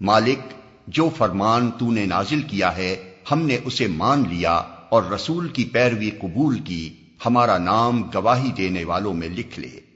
مالک، جو فرمان تو نے نازل کیا ہے، ہم نے اسے مان لیا اور رسول کی پیروی قبول کی، ہمارا نام گواہی دینے والوں میں لکھ لے۔